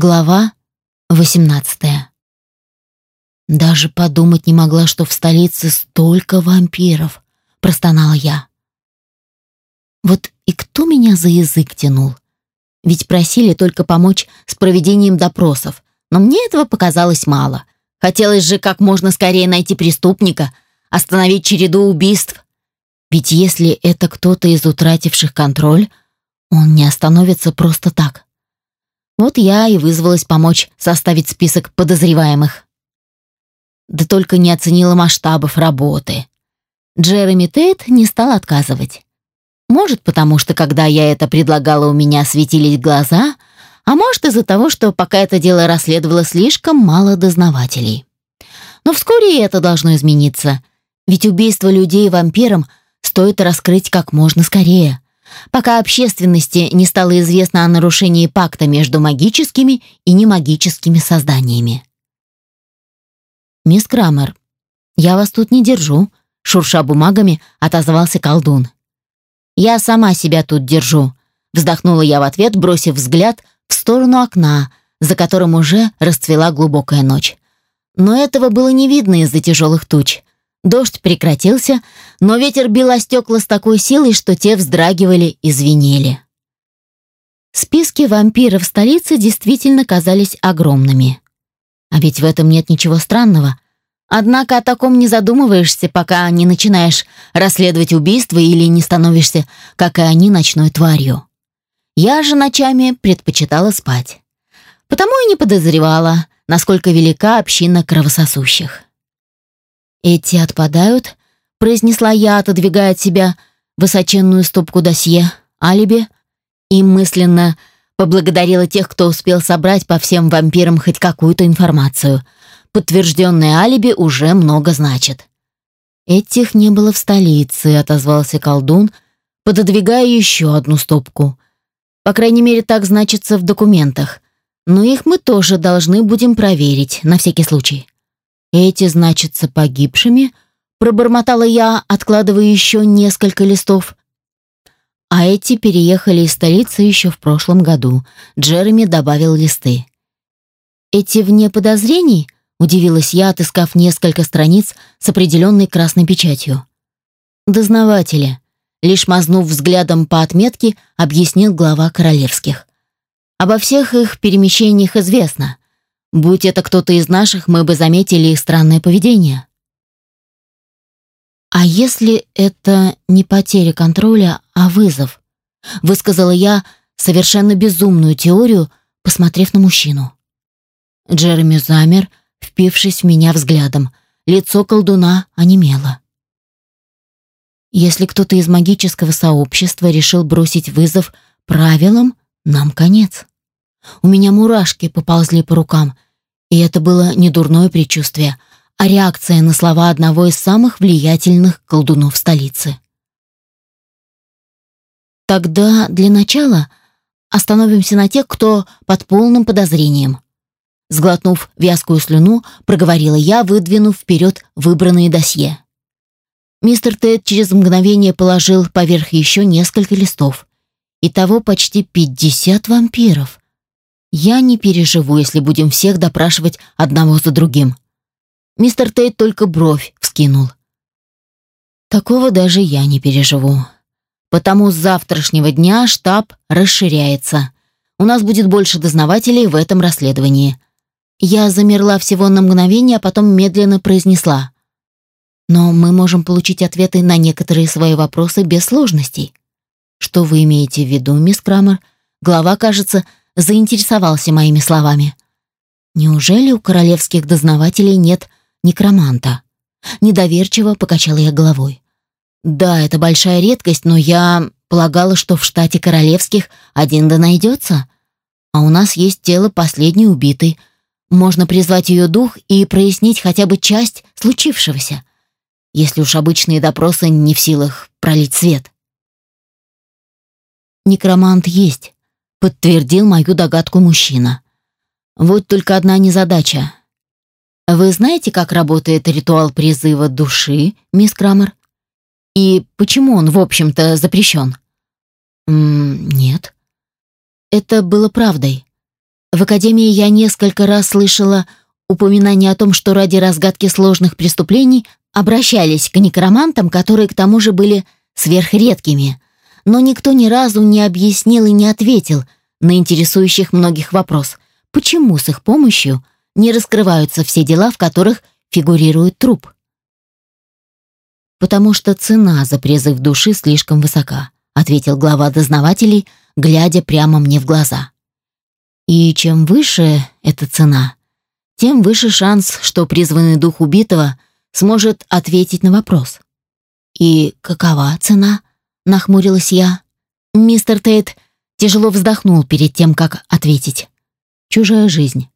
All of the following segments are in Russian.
Глава 18. Даже подумать не могла, что в столице столько вампиров, простонала я. Вот и кто меня за язык тянул? Ведь просили только помочь с проведением допросов, но мне этого показалось мало. Хотелось же как можно скорее найти преступника, остановить череду убийств. Ведь если это кто-то из утративших контроль, он не остановится просто так. Вот я и вызвалась помочь составить список подозреваемых. Да только не оценила масштабов работы. Джереми Тейт не стал отказывать. Может, потому что, когда я это предлагала, у меня светились глаза, а может, из-за того, что пока это дело расследовало слишком мало дознавателей. Но вскоре это должно измениться, ведь убийство людей вампиром стоит раскрыть как можно скорее пока общественности не стало известно о нарушении пакта между магическими и немагическими созданиями. «Мисс Крамер, я вас тут не держу», — шурша бумагами, отозвался колдун. «Я сама себя тут держу», — вздохнула я в ответ, бросив взгляд в сторону окна, за которым уже расцвела глубокая ночь. Но этого было не видно из-за тяжелых туч. Дождь прекратился, но ветер бил о стекла с такой силой, что те вздрагивали и звенели. Списки вампиров столицы действительно казались огромными. А ведь в этом нет ничего странного. Однако о таком не задумываешься, пока не начинаешь расследовать убийство или не становишься, как и они, ночной тварью. Я же ночами предпочитала спать. Потому и не подозревала, насколько велика община кровососущих. «Эти отпадают?» — произнесла я, отодвигая от себя высоченную стопку досье, алиби, и мысленно поблагодарила тех, кто успел собрать по всем вампирам хоть какую-то информацию. Подтвержденное алиби уже много значит. «Этих не было в столице», — отозвался колдун, пододвигая еще одну стопку. «По крайней мере, так значится в документах. Но их мы тоже должны будем проверить, на всякий случай». Эти значатся погибшими, пробормотала я, откладывая еще несколько листов. А эти переехали из столицы еще в прошлом году. Джереми добавил листы. Эти вне подозрений? Удивилась я, отыскав несколько страниц с определенной красной печатью. Дознаватели. Лишь мазнув взглядом по отметке, объяснил глава королевских. Обо всех их перемещениях известно. Будь это кто-то из наших, мы бы заметили их странное поведение. А если это не потеря контроля, а вызов? Высказала я совершенно безумную теорию, посмотрев на мужчину. Джереми замер, впившись в меня взглядом. Лицо колдуна онемело. Если кто-то из магического сообщества решил бросить вызов правилам, нам конец. У меня мурашки поползли по рукам, и это было не дурное предчувствие, а реакция на слова одного из самых влиятельных колдунов столицы. Тогда для начала остановимся на тех, кто под полным подозрением. Сглотнув вязкую слюну, проговорила я, выдвинув вперед выбранные досье. Мистер Тед через мгновение положил поверх еще несколько листов. Итого почти пятьдесят вампиров. Я не переживу, если будем всех допрашивать одного за другим. Мистер Тейт только бровь вскинул. Такого даже я не переживу. Потому с завтрашнего дня штаб расширяется. У нас будет больше дознавателей в этом расследовании. Я замерла всего на мгновение, а потом медленно произнесла. Но мы можем получить ответы на некоторые свои вопросы без сложностей. Что вы имеете в виду, мисс Крамер? Глава, кажется, заинтересовался моими словами. Неужели у королевских дознавателей нет некроманта? Недоверчиво покачала я головой. Да, это большая редкость, но я полагала, что в штате королевских один да найдется. А у нас есть тело последней убитой. Можно призвать ее дух и прояснить хотя бы часть случившегося, если уж обычные допросы не в силах пролить свет. Некромант есть, подтвердил мою догадку мужчина. Вот только одна незадача. Вы знаете, как работает ритуал призыва души, мисс Крамер? И почему он, в общем-то, запрещен? М -м нет. Это было правдой. В академии я несколько раз слышала упоминание о том, что ради разгадки сложных преступлений обращались к некромантам, которые к тому же были сверхредкими, но никто ни разу не объяснил и не ответил на интересующих многих вопрос, почему с их помощью не раскрываются все дела, в которых фигурирует труп. «Потому что цена за призыв души слишком высока», ответил глава дознавателей, глядя прямо мне в глаза. «И чем выше эта цена, тем выше шанс, что призванный дух убитого сможет ответить на вопрос. «И какова цена?» — нахмурилась я. Мистер Тейт тяжело вздохнул перед тем, как ответить. «Чужая жизнь».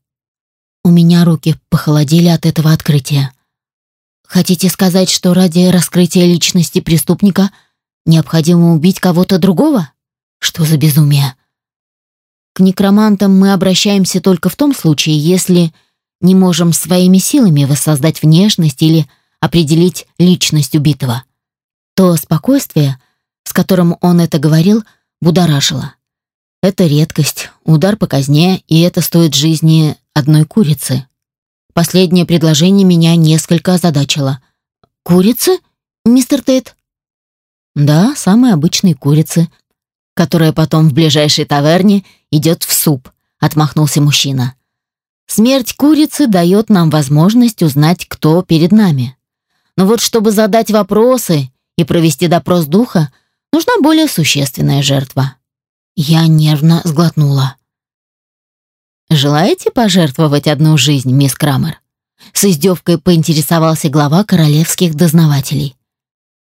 У меня руки похолодели от этого открытия. Хотите сказать, что ради раскрытия личности преступника необходимо убить кого-то другого? Что за безумие? К некромантам мы обращаемся только в том случае, если не можем своими силами воссоздать внешность или определить личность убитого. То спокойствие, с которым он это говорил, будоражило. Это редкость, удар по казне, и это стоит жизни одной курицы. Последнее предложение меня несколько озадачило. «Курицы, мистер Тейт?» «Да, самые обычные курицы, которая потом в ближайшей таверне идет в суп», — отмахнулся мужчина. Смерть курицы дает нам возможность узнать, кто перед нами. Но вот чтобы задать вопросы и провести допрос духа, нужна более существенная жертва. Я нервно сглотнула. «Желаете пожертвовать одну жизнь, мисс Крамер?» С издевкой поинтересовался глава королевских дознавателей.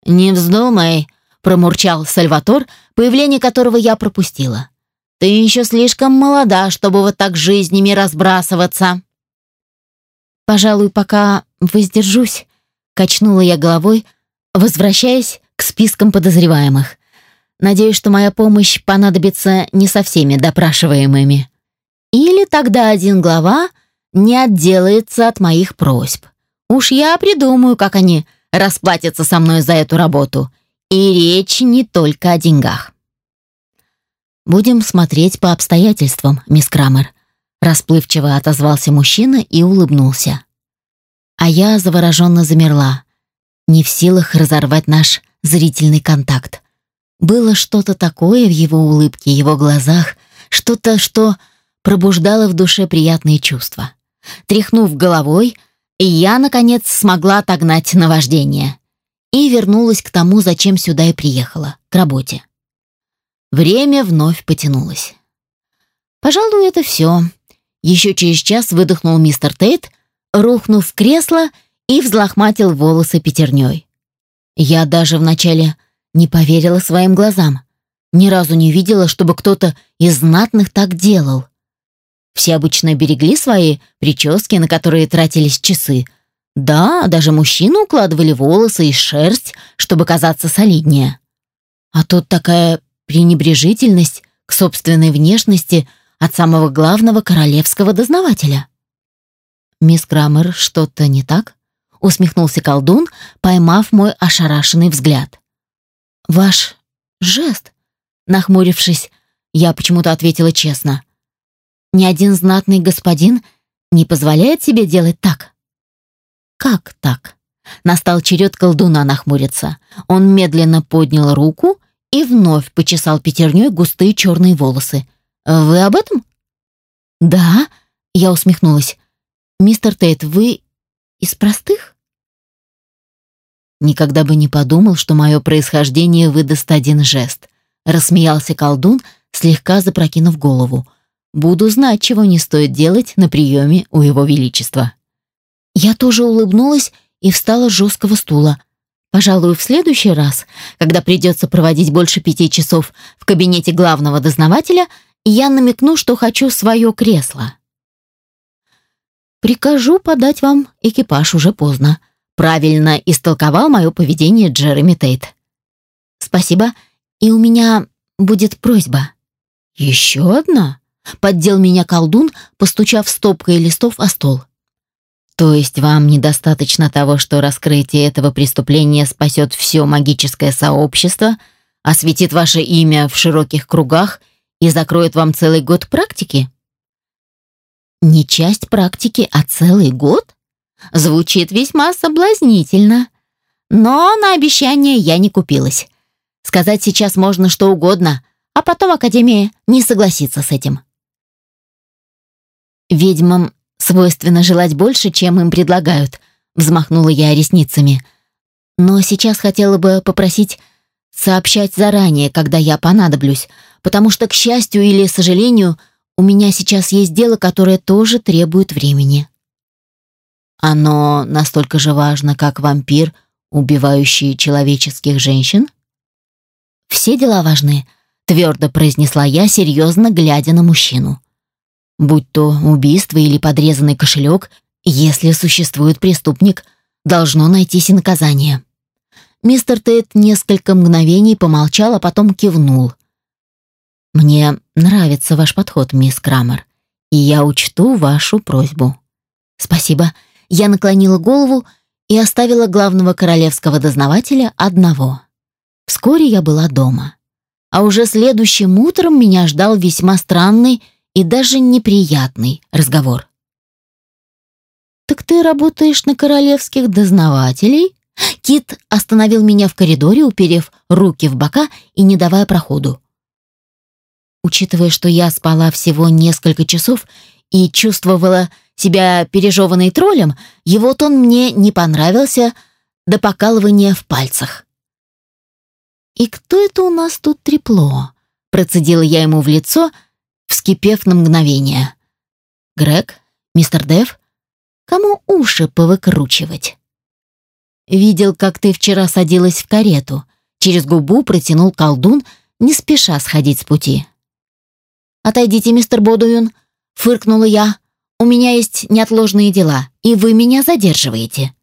«Не вздумай», — промурчал Сальватор, появление которого я пропустила. Ты еще слишком молода, чтобы вот так жизнями разбрасываться. Пожалуй, пока воздержусь, качнула я головой, возвращаясь к спискам подозреваемых. Надеюсь, что моя помощь понадобится не со всеми допрашиваемыми. Или тогда один глава не отделается от моих просьб. Уж я придумаю, как они расплатятся со мной за эту работу. И речь не только о деньгах. «Будем смотреть по обстоятельствам, мисс Крамер», расплывчиво отозвался мужчина и улыбнулся. А я завороженно замерла, не в силах разорвать наш зрительный контакт. Было что-то такое в его улыбке, его глазах, что-то, что пробуждало в душе приятные чувства. Тряхнув головой, я, наконец, смогла отогнать наваждение и вернулась к тому, зачем сюда и приехала, к работе. Время вновь потянулось. Пожалуй, это все. Еще через час выдохнул мистер Тейт, рухнув в кресло и взлохматил волосы пятерней. Я даже вначале не поверила своим глазам. Ни разу не видела, чтобы кто-то из знатных так делал. Все обычно берегли свои прически, на которые тратились часы. Да, даже мужчины укладывали волосы и шерсть, чтобы казаться солиднее. А тут такая пренебрежительность к собственной внешности от самого главного королевского дознавателя. «Мисс Крамер, что-то не так?» — усмехнулся колдун, поймав мой ошарашенный взгляд. «Ваш жест?» — нахмурившись, я почему-то ответила честно. «Ни один знатный господин не позволяет себе делать так». «Как так?» Настал черед колдуна нахмуриться. Он медленно поднял руку и вновь почесал пятерней густые черные волосы. «Вы об этом?» «Да», — я усмехнулась. «Мистер Тейт, вы из простых?» Никогда бы не подумал, что мое происхождение выдаст один жест. Рассмеялся колдун, слегка запрокинув голову. «Буду знать, чего не стоит делать на приеме у его величества». Я тоже улыбнулась и встала с жесткого стула. Пожалуй, в следующий раз, когда придется проводить больше пяти часов в кабинете главного дознавателя, я намекну, что хочу свое кресло. «Прикажу подать вам экипаж уже поздно», правильно истолковал мое поведение Джереми Тейт. «Спасибо, и у меня будет просьба». «Еще одна?» — поддел меня колдун, постучав стопкой листов о стол. То есть вам недостаточно того, что раскрытие этого преступления спасет все магическое сообщество, осветит ваше имя в широких кругах и закроет вам целый год практики? Не часть практики, а целый год? Звучит весьма соблазнительно. Но на обещание я не купилась. Сказать сейчас можно что угодно, а потом Академия не согласится с этим. Ведьмам свойственно желать больше, чем им предлагают, взмахнула я ресницами. Но сейчас хотела бы попросить сообщать заранее, когда я понадоблюсь, потому что, к счастью или сожалению, у меня сейчас есть дело, которое тоже требует времени. Оно настолько же важно, как вампир, убивающий человеческих женщин? Все дела важны, твердо произнесла я, серьезно глядя на мужчину. Будь то убийство или подрезанный кошелек, если существует преступник, должно найтись и наказание. Мистер Тейт несколько мгновений помолчал, а потом кивнул. «Мне нравится ваш подход, мисс Крамер, и я учту вашу просьбу». «Спасибо». Я наклонила голову и оставила главного королевского дознавателя одного. Вскоре я была дома. А уже следующим утром меня ждал весьма странный и даже неприятный разговор. «Так ты работаешь на королевских дознавателей?» Кит остановил меня в коридоре, уперев руки в бока и не давая проходу. Учитывая, что я спала всего несколько часов и чувствовала себя пережеванной троллем, его тон мне не понравился до покалывания в пальцах. «И кто это у нас тут трепло?» Процедила я ему в лицо, вскипев на мгновение. «Грег? Мистер Дев? Кому уши повыкручивать?» Видел, как ты вчера садилась в карету. Через губу протянул колдун, не спеша сходить с пути. «Отойдите, мистер Бодуин», — фыркнула я. «У меня есть неотложные дела, и вы меня задерживаете».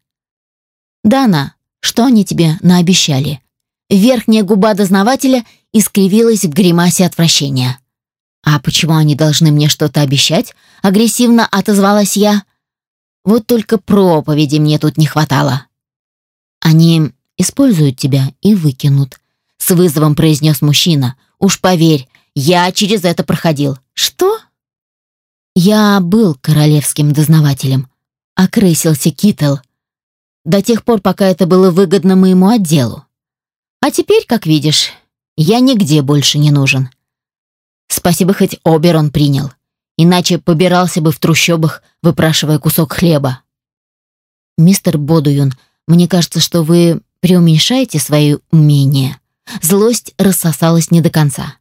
«Дана, что они тебе наобещали?» Верхняя губа дознавателя искривилась в гримасе отвращения. «А почему они должны мне что-то обещать?» — агрессивно отозвалась я. «Вот только проповеди мне тут не хватало». Они используют тебя и выкинут, с вызовом произнес мужчина. Уж поверь, я через это проходил. Что? Я был королевским дознавателем, окрысился Китл. До тех пор, пока это было выгодно моему отделу. А теперь, как видишь, я нигде больше не нужен. Спасибо, хоть Оберон принял. Иначе побирался бы в трущобах, выпрашивая кусок хлеба. Мистер Бодуюн мне кажется, что вы преуменьшаете свои умения. Злость рассосалась не до конца.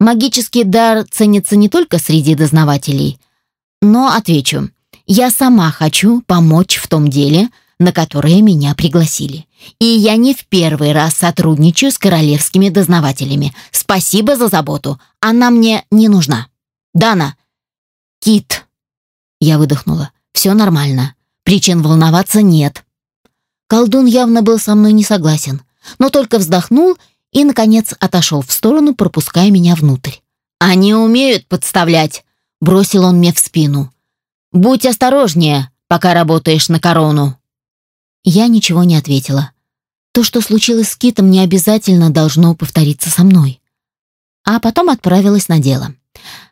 Магический дар ценится не только среди дознавателей. Но отвечу, я сама хочу помочь в том деле, на которое меня пригласили. И я не в первый раз сотрудничаю с королевскими дознавателями. Спасибо за заботу. Она мне не нужна. Дана. Кит. Я выдохнула. Все нормально. Причин волноваться нет. Колдун явно был со мной не согласен, но только вздохнул и, наконец, отошел в сторону, пропуская меня внутрь. «Они умеют подставлять», — бросил он мне в спину. «Будь осторожнее, пока работаешь на корону». Я ничего не ответила. То, что случилось с Китом, не обязательно должно повториться со мной. А потом отправилась на дело.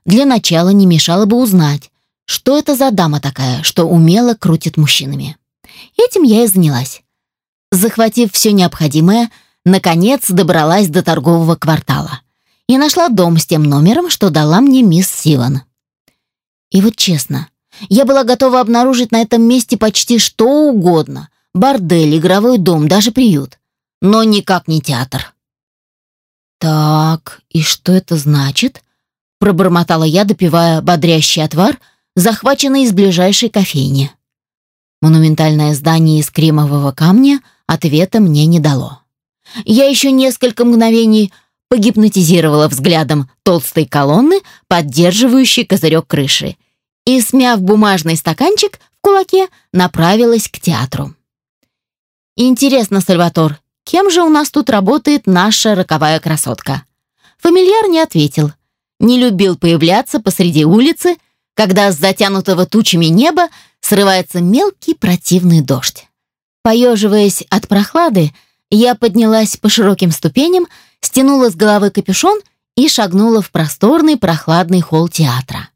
Для начала не мешало бы узнать, что это за дама такая, что умело крутит мужчинами. Этим я и занялась. Захватив все необходимое, наконец добралась до торгового квартала и нашла дом с тем номером, что дала мне мисс Сиван. И вот честно, я была готова обнаружить на этом месте почти что угодно. Бордель, игровой дом, даже приют. Но никак не театр. «Так, и что это значит?» Пробормотала я, допивая бодрящий отвар, захваченный из ближайшей кофейни. Монументальное здание из кремового камня — ответа мне не дало. Я еще несколько мгновений погипнотизировала взглядом толстой колонны, поддерживающей козырек крыши, и, смяв бумажный стаканчик в кулаке, направилась к театру. «Интересно, Сальватор, кем же у нас тут работает наша роковая красотка?» Фамильяр не ответил. Не любил появляться посреди улицы, когда с затянутого тучами неба срывается мелкий противный дождь. Поеживаясь от прохлады, я поднялась по широким ступеням, стянула с головы капюшон и шагнула в просторный прохладный холл театра.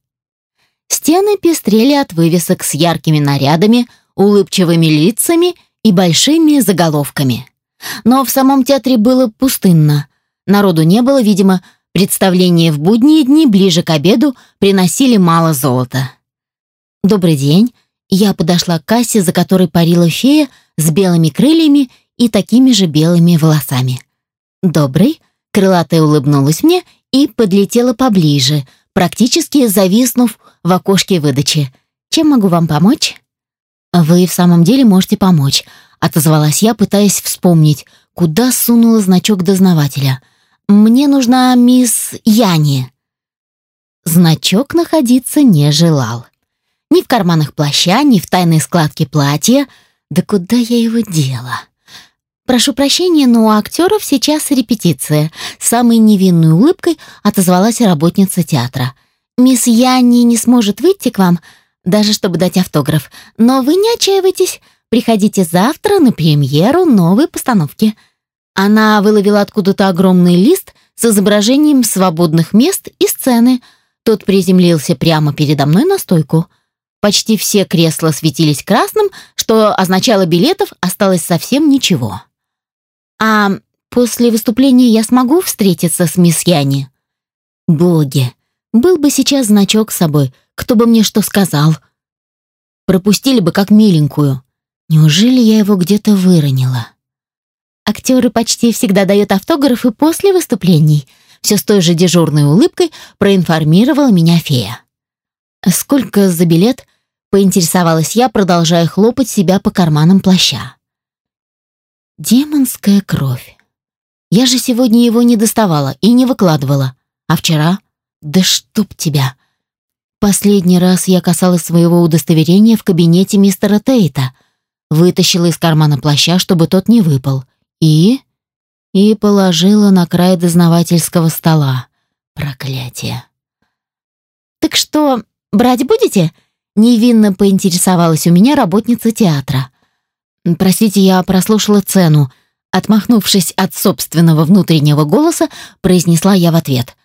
Стены пестрели от вывесок с яркими нарядами, улыбчивыми лицами и большими заголовками. Но в самом театре было пустынно. Народу не было, видимо, представления в будние дни ближе к обеду приносили мало золота. «Добрый день». Я подошла к кассе, за которой парила фея с белыми крыльями и такими же белыми волосами. «Добрый», — крылатая улыбнулась мне и подлетела поближе, практически зависнув в окошке выдачи. «Чем могу вам помочь?» «Вы в самом деле можете помочь», — отозвалась я, пытаясь вспомнить, куда сунула значок дознавателя. «Мне нужна мисс Яни». Значок находиться не желал. Ни в карманах плаща, ни в тайной складке платья. Да куда я его дела? «Прошу прощения, но у актеров сейчас репетиция», — самой невинной улыбкой отозвалась работница театра. «Мисс Янни не сможет выйти к вам, даже чтобы дать автограф, но вы не отчаивайтесь, приходите завтра на премьеру новой постановки». Она выловила откуда-то огромный лист с изображением свободных мест и сцены. Тот приземлился прямо передо мной на стойку — Почти все кресла светились красным, что означало билетов осталось совсем ничего. «А после выступления я смогу встретиться с мисс Яни?» «Боги, был бы сейчас значок с собой, кто бы мне что сказал?» «Пропустили бы как миленькую. Неужели я его где-то выронила?» Актеры почти всегда дают автографы после выступлений. Все с той же дежурной улыбкой проинформировала меня фея. «Сколько за билет?» — поинтересовалась я, продолжая хлопать себя по карманам плаща. «Демонская кровь. Я же сегодня его не доставала и не выкладывала. А вчера? Да чтоб тебя!» Последний раз я касалась своего удостоверения в кабинете мистера Тейта, вытащила из кармана плаща, чтобы тот не выпал, и... и положила на край дознавательского стола. Проклятие. «Так что, «Брать будете?» — невинно поинтересовалась у меня работница театра. «Простите, я прослушала цену», — отмахнувшись от собственного внутреннего голоса, произнесла я в ответ.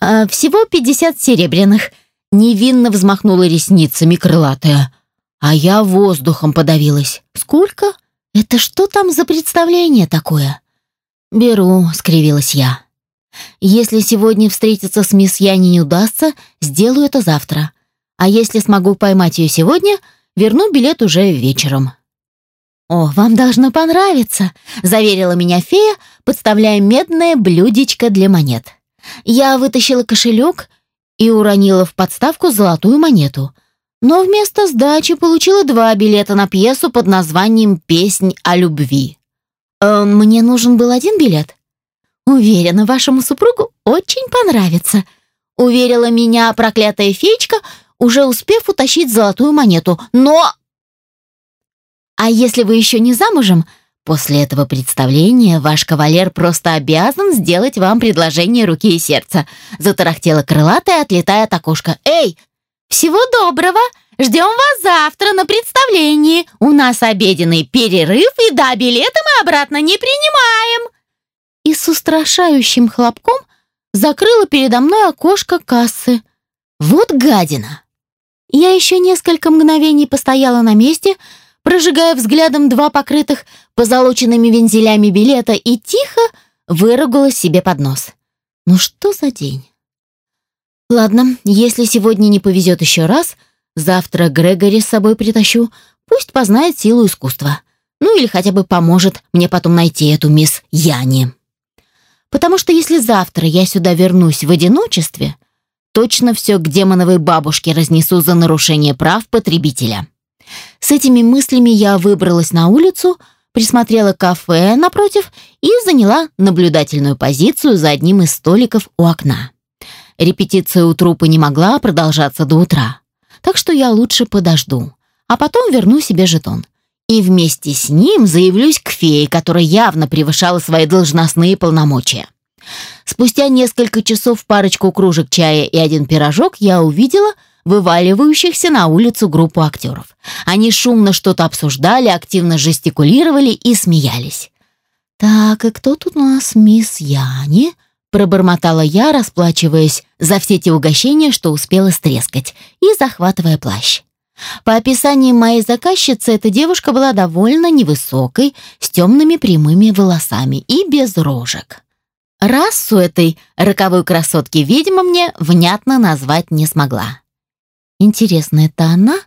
«А «Всего пятьдесят серебряных», — невинно взмахнула ресницами крылатая. А я воздухом подавилась. «Сколько? Это что там за представление такое?» «Беру», — скривилась я. «Если сегодня встретиться с мисс Яни не удастся, сделаю это завтра. А если смогу поймать ее сегодня, верну билет уже вечером». «О, вам должно понравиться», — заверила меня фея, подставляя медное блюдечко для монет. Я вытащила кошелек и уронила в подставку золотую монету. Но вместо сдачи получила два билета на пьесу под названием «Песнь о любви». Э, «Мне нужен был один билет?» «Уверена, вашему супругу очень понравится», — уверила меня проклятая феечка, уже успев утащить золотую монету. Но... А если вы еще не замужем, после этого представления ваш кавалер просто обязан сделать вам предложение руки и сердца. Затарахтела крылатая, отлетая от окошка. Эй, всего доброго! Ждем вас завтра на представлении. У нас обеденный перерыв, и да, билеты мы обратно не принимаем. И с устрашающим хлопком закрыла передо мной окошко кассы. Вот гадина! Я еще несколько мгновений постояла на месте, прожигая взглядом два покрытых позолоченными вензелями билета и тихо выругалась себе под нос. Ну что за день? Ладно, если сегодня не повезет еще раз, завтра Грегори с собой притащу, пусть познает силу искусства. Ну или хотя бы поможет мне потом найти эту мисс Яни. Потому что если завтра я сюда вернусь в одиночестве, точно все к демоновой бабушке разнесу за нарушение прав потребителя. С этими мыслями я выбралась на улицу, присмотрела кафе напротив и заняла наблюдательную позицию за одним из столиков у окна. Репетиция у трупа не могла продолжаться до утра, так что я лучше подожду, а потом верну себе жетон. И вместе с ним заявлюсь к фее, которая явно превышала свои должностные полномочия. Спустя несколько часов парочку кружек чая и один пирожок я увидела вываливающихся на улицу группу актеров. Они шумно что-то обсуждали, активно жестикулировали и смеялись. «Так, и кто тут у нас мисс Яни?» пробормотала я, расплачиваясь за все те угощения, что успела стрескать, и захватывая плащ. По описаниям моей заказчицы, эта девушка была довольно невысокой, с темными прямыми волосами и без рожек. Расу этой роковой красотки, видимо, мне внятно назвать не смогла. Интересно, это она?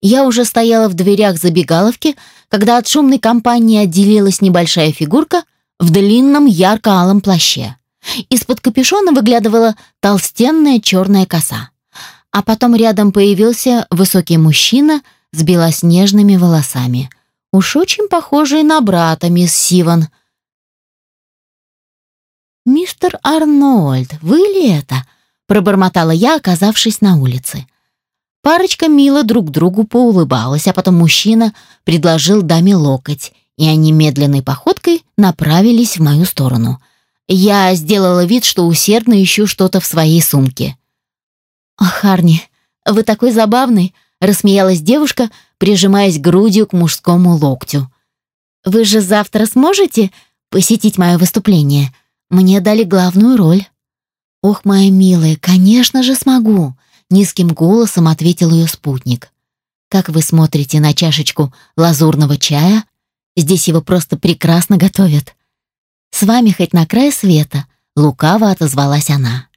Я уже стояла в дверях забегаловки, когда от шумной компании отделилась небольшая фигурка в длинном ярко-алом плаще. Из-под капюшона выглядывала толстенная черная коса. А потом рядом появился высокий мужчина с белоснежными волосами. Уж очень похожий на брата мисс Сиван. «Мистер Арнольд, вы ли это?» — пробормотала я, оказавшись на улице. Парочка мило друг другу поулыбалась, а потом мужчина предложил даме локоть, и они медленной походкой направились в мою сторону. Я сделала вид, что усердно ищу что-то в своей сумке. Харни, вы такой забавный», — рассмеялась девушка, прижимаясь грудью к мужскому локтю. «Вы же завтра сможете посетить мое выступление? Мне дали главную роль». «Ох, моя милая, конечно же смогу», Низким голосом ответил ее спутник. «Как вы смотрите на чашечку лазурного чая? Здесь его просто прекрасно готовят. С вами хоть на край света», — лукаво отозвалась она.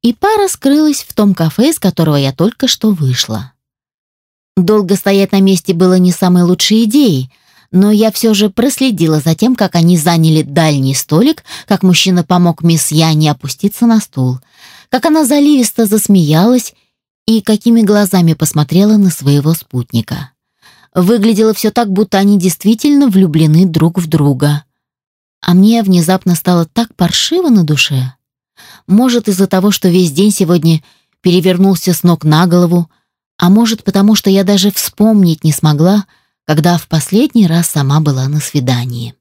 И пара скрылась в том кафе, из которого я только что вышла. Долго стоять на месте было не самой лучшей идеей, но я все же проследила за тем, как они заняли дальний столик, как мужчина помог мисс Яне опуститься на стул, как она заливисто засмеялась и какими глазами посмотрела на своего спутника. Выглядело все так, будто они действительно влюблены друг в друга. А мне внезапно стало так паршиво на душе. Может, из-за того, что весь день сегодня перевернулся с ног на голову, а может, потому что я даже вспомнить не смогла, когда в последний раз сама была на свидании.